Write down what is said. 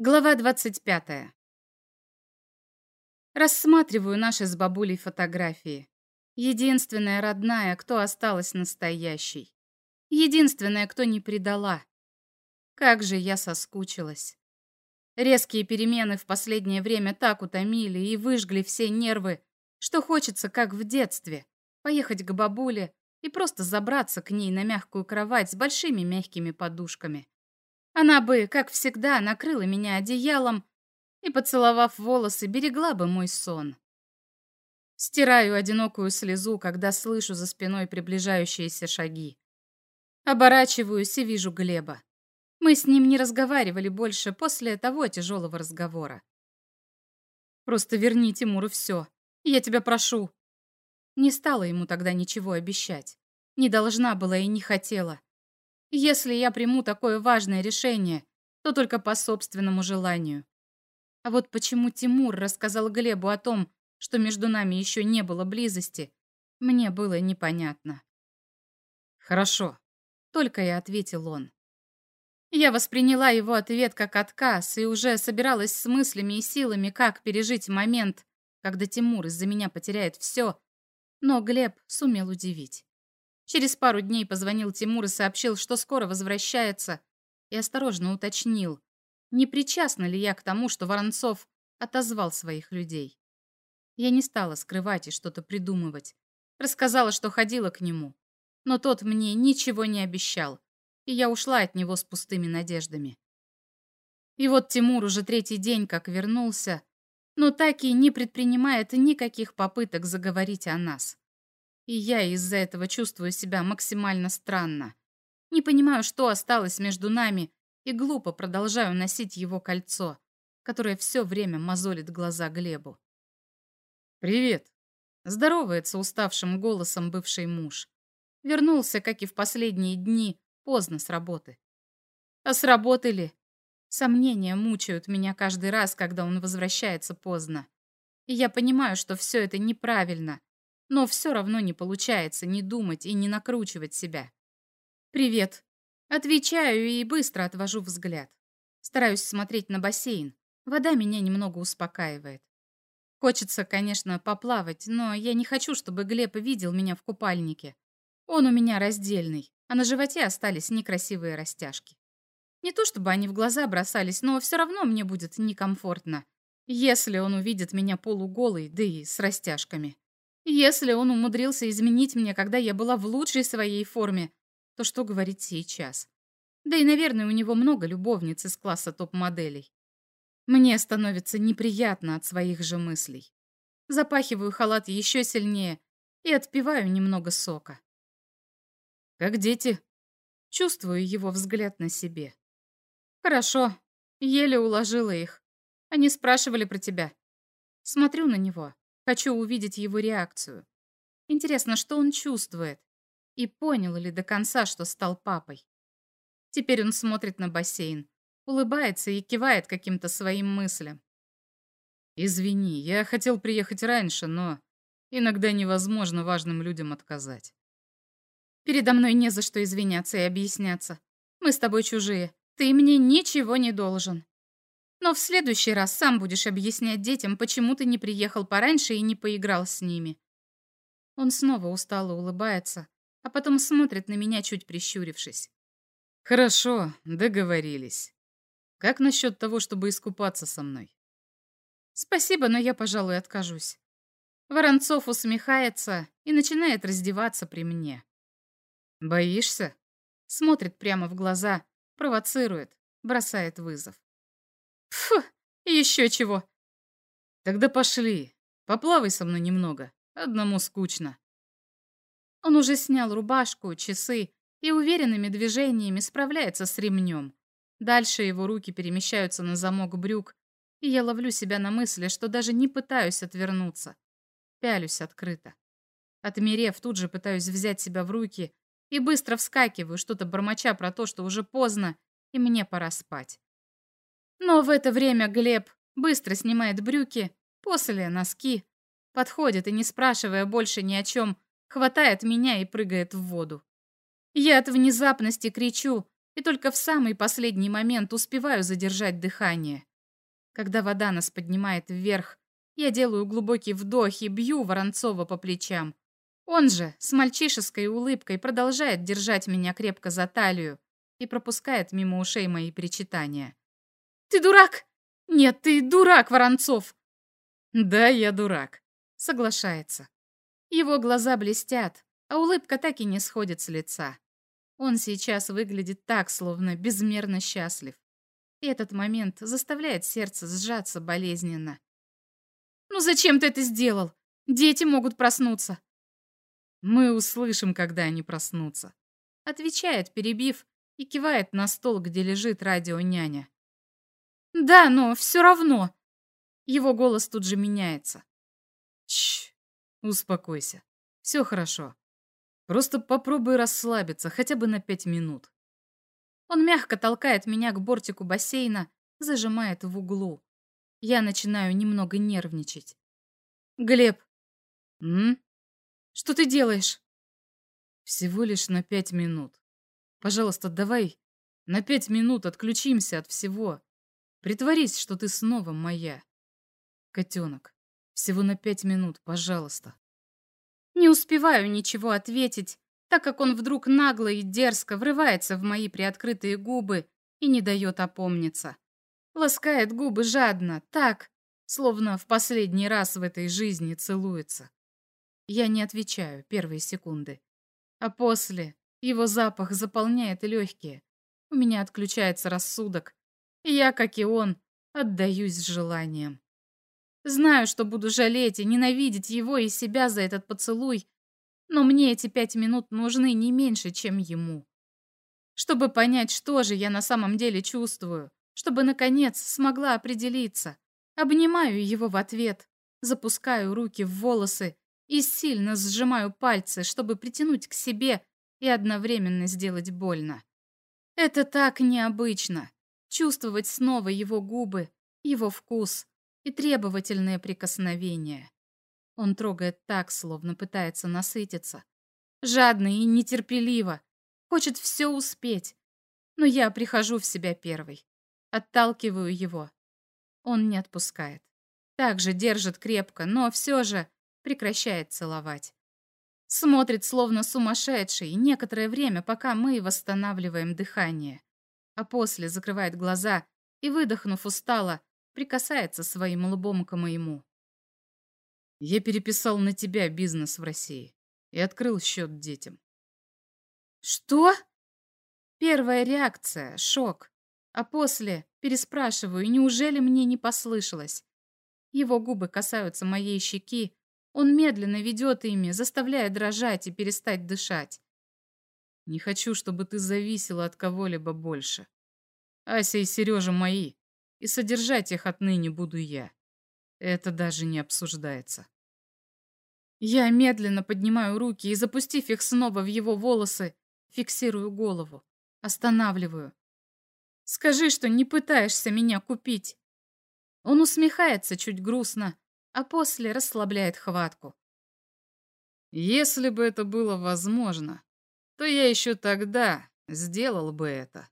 Глава 25. Рассматриваю наши с бабулей фотографии. Единственная родная, кто осталась настоящей. Единственная, кто не предала. Как же я соскучилась. Резкие перемены в последнее время так утомили и выжгли все нервы, что хочется, как в детстве, поехать к бабуле и просто забраться к ней на мягкую кровать с большими мягкими подушками. Она бы, как всегда, накрыла меня одеялом и, поцеловав волосы, берегла бы мой сон. Стираю одинокую слезу, когда слышу за спиной приближающиеся шаги. Оборачиваюсь и вижу Глеба. Мы с ним не разговаривали больше после того тяжелого разговора. «Просто верни Тимуру все. Я тебя прошу». Не стала ему тогда ничего обещать. Не должна была и не хотела. Если я приму такое важное решение, то только по собственному желанию. А вот почему Тимур рассказал Глебу о том, что между нами еще не было близости, мне было непонятно. «Хорошо», — только и ответил он. Я восприняла его ответ как отказ и уже собиралась с мыслями и силами, как пережить момент, когда Тимур из-за меня потеряет все, но Глеб сумел удивить. Через пару дней позвонил Тимур и сообщил, что скоро возвращается, и осторожно уточнил, не причастна ли я к тому, что Воронцов отозвал своих людей. Я не стала скрывать и что-то придумывать. Рассказала, что ходила к нему. Но тот мне ничего не обещал, и я ушла от него с пустыми надеждами. И вот Тимур уже третий день как вернулся, но так и не предпринимает никаких попыток заговорить о нас. И я из-за этого чувствую себя максимально странно. Не понимаю, что осталось между нами, и глупо продолжаю носить его кольцо, которое все время мозолит глаза Глебу. «Привет!» — здоровается уставшим голосом бывший муж. Вернулся, как и в последние дни, поздно с работы. А с работы ли? Сомнения мучают меня каждый раз, когда он возвращается поздно. И я понимаю, что все это неправильно, но все равно не получается не думать и не накручивать себя. «Привет». Отвечаю и быстро отвожу взгляд. Стараюсь смотреть на бассейн. Вода меня немного успокаивает. Хочется, конечно, поплавать, но я не хочу, чтобы Глеб видел меня в купальнике. Он у меня раздельный, а на животе остались некрасивые растяжки. Не то чтобы они в глаза бросались, но все равно мне будет некомфортно, если он увидит меня полуголой, да и с растяжками. Если он умудрился изменить меня, когда я была в лучшей своей форме, то что говорить сейчас? Да и, наверное, у него много любовниц из класса топ-моделей. Мне становится неприятно от своих же мыслей. Запахиваю халат еще сильнее и отпиваю немного сока. Как дети. Чувствую его взгляд на себе. Хорошо. Еле уложила их. Они спрашивали про тебя. Смотрю на него. Хочу увидеть его реакцию. Интересно, что он чувствует? И понял ли до конца, что стал папой? Теперь он смотрит на бассейн, улыбается и кивает каким-то своим мыслям. «Извини, я хотел приехать раньше, но иногда невозможно важным людям отказать». «Передо мной не за что извиняться и объясняться. Мы с тобой чужие. Ты мне ничего не должен. Но в следующий раз сам будешь объяснять детям, почему ты не приехал пораньше и не поиграл с ними. Он снова устало улыбается, а потом смотрит на меня, чуть прищурившись. Хорошо, договорились. Как насчет того, чтобы искупаться со мной? Спасибо, но я, пожалуй, откажусь. Воронцов усмехается и начинает раздеваться при мне. Боишься? Смотрит прямо в глаза, провоцирует, бросает вызов. Фу, еще чего. Тогда пошли. Поплавай со мной немного. Одному скучно. Он уже снял рубашку, часы и уверенными движениями справляется с ремнем. Дальше его руки перемещаются на замок брюк, и я ловлю себя на мысли, что даже не пытаюсь отвернуться. Пялюсь открыто. Отмерев, тут же пытаюсь взять себя в руки и быстро вскакиваю, что-то бормоча про то, что уже поздно, и мне пора спать. Но в это время Глеб быстро снимает брюки, после носки, подходит и, не спрашивая больше ни о чем, хватает меня и прыгает в воду. Я от внезапности кричу и только в самый последний момент успеваю задержать дыхание. Когда вода нас поднимает вверх, я делаю глубокий вдох и бью Воронцова по плечам. Он же с мальчишеской улыбкой продолжает держать меня крепко за талию и пропускает мимо ушей мои причитания. «Ты дурак! Нет, ты дурак, Воронцов!» «Да, я дурак», — соглашается. Его глаза блестят, а улыбка так и не сходит с лица. Он сейчас выглядит так, словно безмерно счастлив. И этот момент заставляет сердце сжаться болезненно. «Ну зачем ты это сделал? Дети могут проснуться». «Мы услышим, когда они проснутся», — отвечает, перебив, и кивает на стол, где лежит радио-няня. «Да, но все равно». Его голос тут же меняется. Чш, успокойся. Все хорошо. Просто попробуй расслабиться хотя бы на пять минут. Он мягко толкает меня к бортику бассейна, зажимает в углу. Я начинаю немного нервничать. «Глеб!» «М? Что ты делаешь?» «Всего лишь на пять минут. Пожалуйста, давай на пять минут отключимся от всего. Притворись, что ты снова моя. Котенок, всего на пять минут, пожалуйста». Не успеваю ничего ответить, так как он вдруг нагло и дерзко врывается в мои приоткрытые губы и не дает опомниться. Ласкает губы жадно, так, словно в последний раз в этой жизни целуется. Я не отвечаю первые секунды. А после его запах заполняет легкие. У меня отключается рассудок. Я, как и он, отдаюсь желаниям. Знаю, что буду жалеть и ненавидеть его и себя за этот поцелуй, но мне эти пять минут нужны не меньше, чем ему. Чтобы понять, что же я на самом деле чувствую, чтобы, наконец, смогла определиться. Обнимаю его в ответ, запускаю руки в волосы и сильно сжимаю пальцы, чтобы притянуть к себе и одновременно сделать больно. Это так необычно. Чувствовать снова его губы, его вкус, и требовательное прикосновение. Он трогает так, словно пытается насытиться. Жадно и нетерпеливо. Хочет все успеть. Но я прихожу в себя первой. Отталкиваю его. Он не отпускает. Также держит крепко, но все же прекращает целовать. Смотрит словно сумасшедший некоторое время, пока мы восстанавливаем дыхание. А после закрывает глаза и, выдохнув устало, прикасается своим лбом к моему. Я переписал на тебя бизнес в России и открыл счет детям. Что? Первая реакция — шок. А после переспрашиваю, неужели мне не послышалось? Его губы касаются моей щеки, он медленно ведет ими, заставляя дрожать и перестать дышать. Не хочу, чтобы ты зависела от кого-либо больше. Ася и Сережа мои и содержать их отныне буду я. Это даже не обсуждается. Я медленно поднимаю руки и, запустив их снова в его волосы, фиксирую голову, останавливаю. Скажи, что не пытаешься меня купить. Он усмехается чуть грустно, а после расслабляет хватку. Если бы это было возможно, то я еще тогда сделал бы это.